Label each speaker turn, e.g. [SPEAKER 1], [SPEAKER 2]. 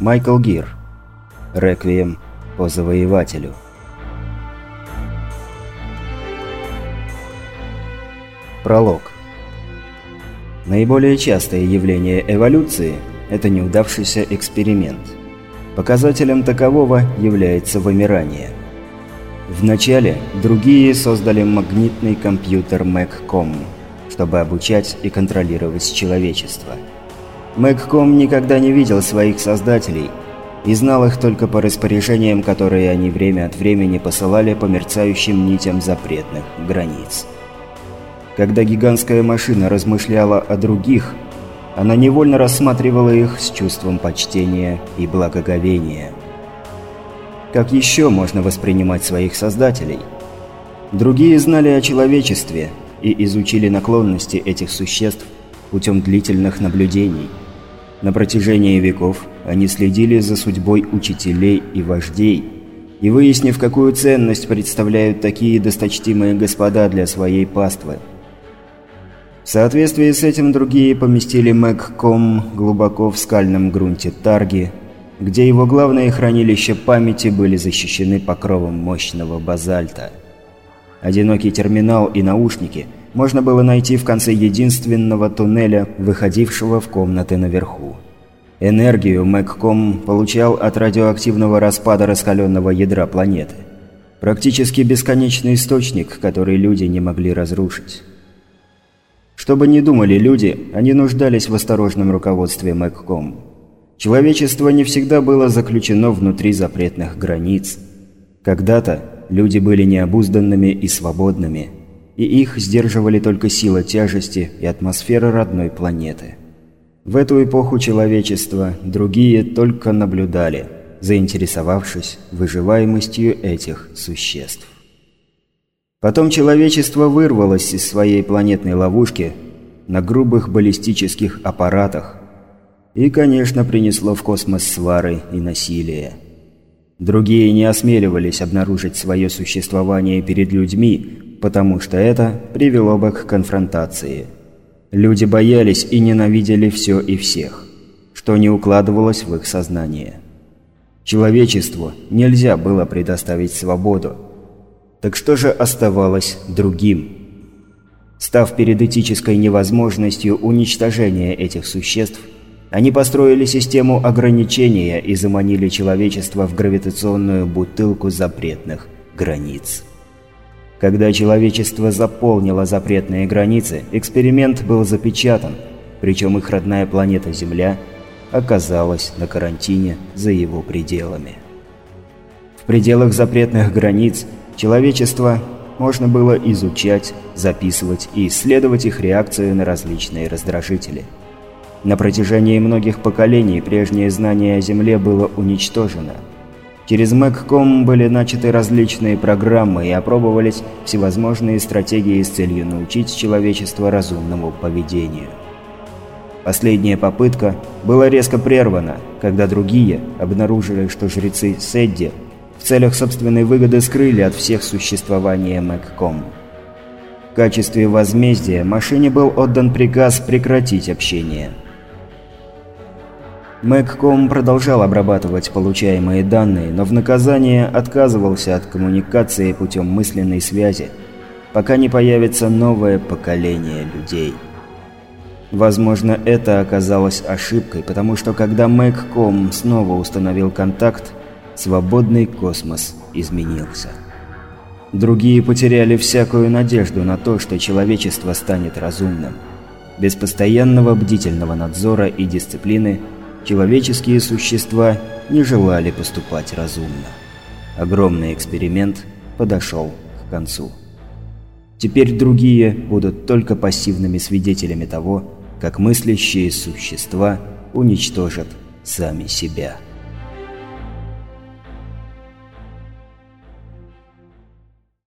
[SPEAKER 1] Майкл Гир. Реквием по завоевателю. Пролог. Наиболее частое явление эволюции – это неудавшийся эксперимент. Показателем такового является вымирание. Вначале другие создали магнитный компьютер MacCom, чтобы обучать и контролировать человечество. MacCom никогда не видел своих создателей и знал их только по распоряжениям, которые они время от времени посылали по мерцающим нитям запретных границ. Когда гигантская машина размышляла о других, она невольно рассматривала их с чувством почтения и благоговения. Как еще можно воспринимать своих создателей? Другие знали о человечестве и изучили наклонности этих существ путем длительных наблюдений. На протяжении веков они следили за судьбой учителей и вождей, и выяснив, какую ценность представляют такие досточтимые господа для своей паствы – в соответствии с этим другие поместили Мэгком глубоко в скальном грунте Тарги, где его главные хранилища памяти были защищены покровом мощного базальта. Одинокий терминал и наушники можно было найти в конце единственного туннеля, выходившего в комнаты наверху. Энергию Мэгком получал от радиоактивного распада раскаленного ядра планеты. Практически бесконечный источник, который люди не могли разрушить. Что бы ни думали люди, они нуждались в осторожном руководстве Мэгком. Человечество не всегда было заключено внутри запретных границ. Когда-то люди были необузданными и свободными, и их сдерживали только сила тяжести и атмосфера родной планеты. В эту эпоху человечества другие только наблюдали, заинтересовавшись выживаемостью этих существ. Потом человечество вырвалось из своей планетной ловушки на грубых баллистических аппаратах и, конечно, принесло в космос свары и насилие. Другие не осмеливались обнаружить свое существование перед людьми, потому что это привело бы к конфронтации. Люди боялись и ненавидели все и всех, что не укладывалось в их сознание. Человечеству нельзя было предоставить свободу, так что же оставалось другим? Став перед этической невозможностью уничтожения этих существ, они построили систему ограничения и заманили человечество в гравитационную бутылку запретных границ. Когда человечество заполнило запретные границы, эксперимент был запечатан, причем их родная планета Земля оказалась на карантине за его пределами. В пределах запретных границ Человечество можно было изучать, записывать и исследовать их реакцию на различные раздражители. На протяжении многих поколений прежнее знание о Земле было уничтожено. Через Мэгком были начаты различные программы и опробовались всевозможные стратегии с целью научить человечество разумному поведению. Последняя попытка была резко прервана, когда другие обнаружили, что жрецы Седди – в целях собственной выгоды скрыли от всех существование Мэгком. В качестве возмездия машине был отдан приказ прекратить общение. Мэгком продолжал обрабатывать получаемые данные, но в наказание отказывался от коммуникации путем мысленной связи, пока не появится новое поколение людей. Возможно, это оказалось ошибкой, потому что когда Мэгком снова установил контакт, свободный космос изменился. Другие потеряли всякую надежду на то, что человечество станет разумным. Без постоянного бдительного надзора и дисциплины человеческие существа не желали поступать разумно. Огромный эксперимент подошел к концу. Теперь другие будут только пассивными свидетелями того, как мыслящие существа уничтожат сами себя.